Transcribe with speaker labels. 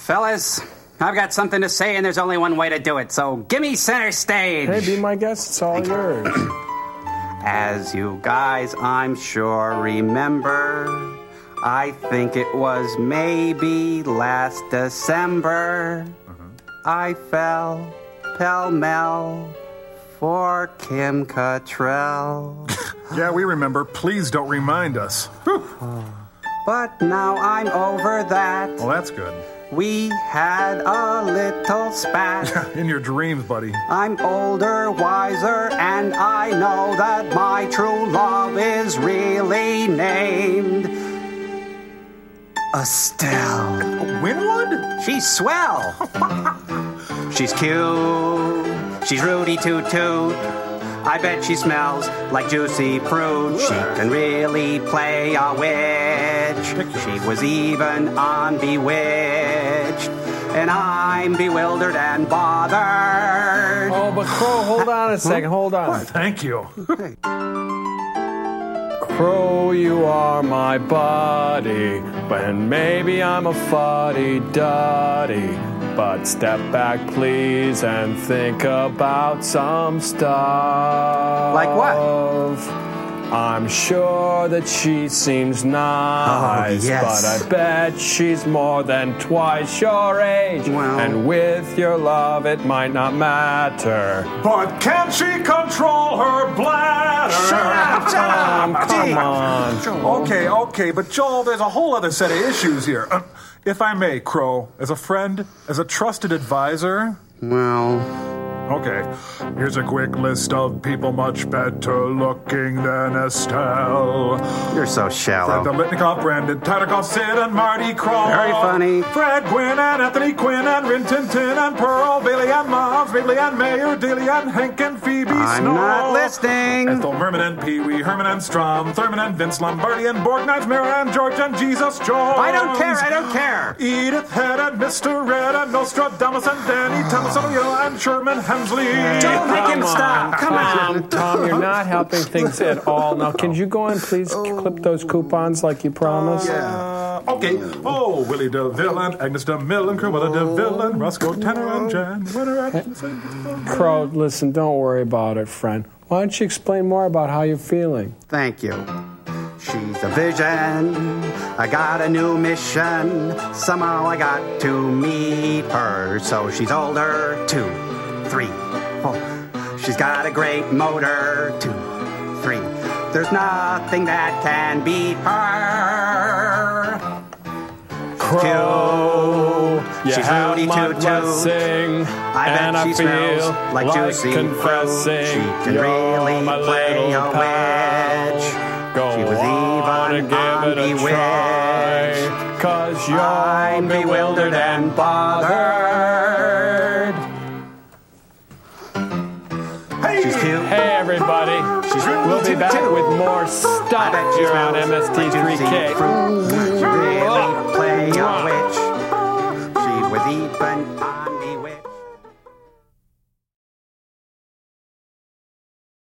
Speaker 1: Fellas, I've got something to say, and there's only one way to do it, so give me center stage.
Speaker 2: Hey, be my guest. It's all yours.
Speaker 1: As you guys, I'm sure, remember, I think it was maybe last December, uh-huh. I fell pell mell for Kim Cattrall.
Speaker 3: Yeah, we remember. Please don't remind us. Oh.
Speaker 1: But now I'm over that.
Speaker 3: Well, that's good.
Speaker 1: We had a little spat.
Speaker 3: In your dreams, buddy.
Speaker 1: I'm older, wiser, and I know that my true love is really named Estelle.
Speaker 3: Winwood?
Speaker 1: She's swell. She's cute. She's Rudy Toot Toot. I bet she smells like juicy fruit. She can really play a witch. She was even on Bewitched. And I'm bewildered and bothered.
Speaker 2: Oh, but Crow, hold on a second. Hold on.
Speaker 3: Thank you.
Speaker 2: Crow, you are my buddy. When maybe I'm a fuddy duddy. But step back, please, and think about some stuff.
Speaker 1: Like what?
Speaker 2: I'm sure that she seems nice,
Speaker 1: Oh, yes.
Speaker 2: but I bet she's more than twice your age.
Speaker 1: Well-
Speaker 2: And with your love, it might not matter.
Speaker 3: But can she control her bladder?
Speaker 2: Um, come on.
Speaker 3: Okay, okay, but Joel, there's a whole other set of issues here. Uh, if I may, Crow, as a friend, as a trusted advisor.
Speaker 1: Well,
Speaker 3: Okay, here's a quick list of people much better looking than Estelle.
Speaker 1: you're so shallow. Fred.
Speaker 3: Dolitnikoff, Brandon Tartikoff, Sid and Marty Krofft.
Speaker 1: Very funny.
Speaker 3: Fred Gwynne and Anthony Quinn and Rin Tin Tin and Pearl Bailey and Miles Bailey and Mayor Daley and Hank and Phoebe
Speaker 1: I'm
Speaker 3: Snow.
Speaker 1: not listening.
Speaker 3: Ethel Merman and Pee Wee Herman and Strom Thurmond and Vince Lombardi and Borgnine Mira and George and Jesus Jones.
Speaker 1: I don't care, I don't care.
Speaker 3: Edith Head and Mr. Red and Nostradamus and Danny Thomas and and Sherman Hemsley.
Speaker 1: Don't make him stop. Come on.
Speaker 2: Tom, you're not helping things at all. Now, can you go and please oh. clip those coupons like you promised?
Speaker 3: Uh, okay. Oh, Willie DeVille and Agnes DeMille and Cruella De Vil and Roscoe Tanner and Jan Winter and
Speaker 2: Crow, listen, don't worry about it, friend. Why don't you explain more about how you're feeling?
Speaker 1: Thank you. She's a vision. I got a new mission. Somehow I got to meet her. So she's older. Two, three, four. She's got a great motor. Two, three. There's nothing that can beat her.
Speaker 2: Crow, you
Speaker 1: She's
Speaker 2: my
Speaker 1: Toot Toot. I bet
Speaker 2: and I
Speaker 1: she
Speaker 2: feel
Speaker 1: smells like juicy fruit.
Speaker 2: confessing
Speaker 1: She can really
Speaker 2: my
Speaker 1: play a witch.
Speaker 2: Go
Speaker 1: She was even on
Speaker 2: a
Speaker 1: Bewitched.
Speaker 2: cause you're
Speaker 1: I'm bewildered and bothered.
Speaker 2: We'll be back with more stuff here on
Speaker 1: MST3K. Really play
Speaker 2: a
Speaker 1: witch. She was even on.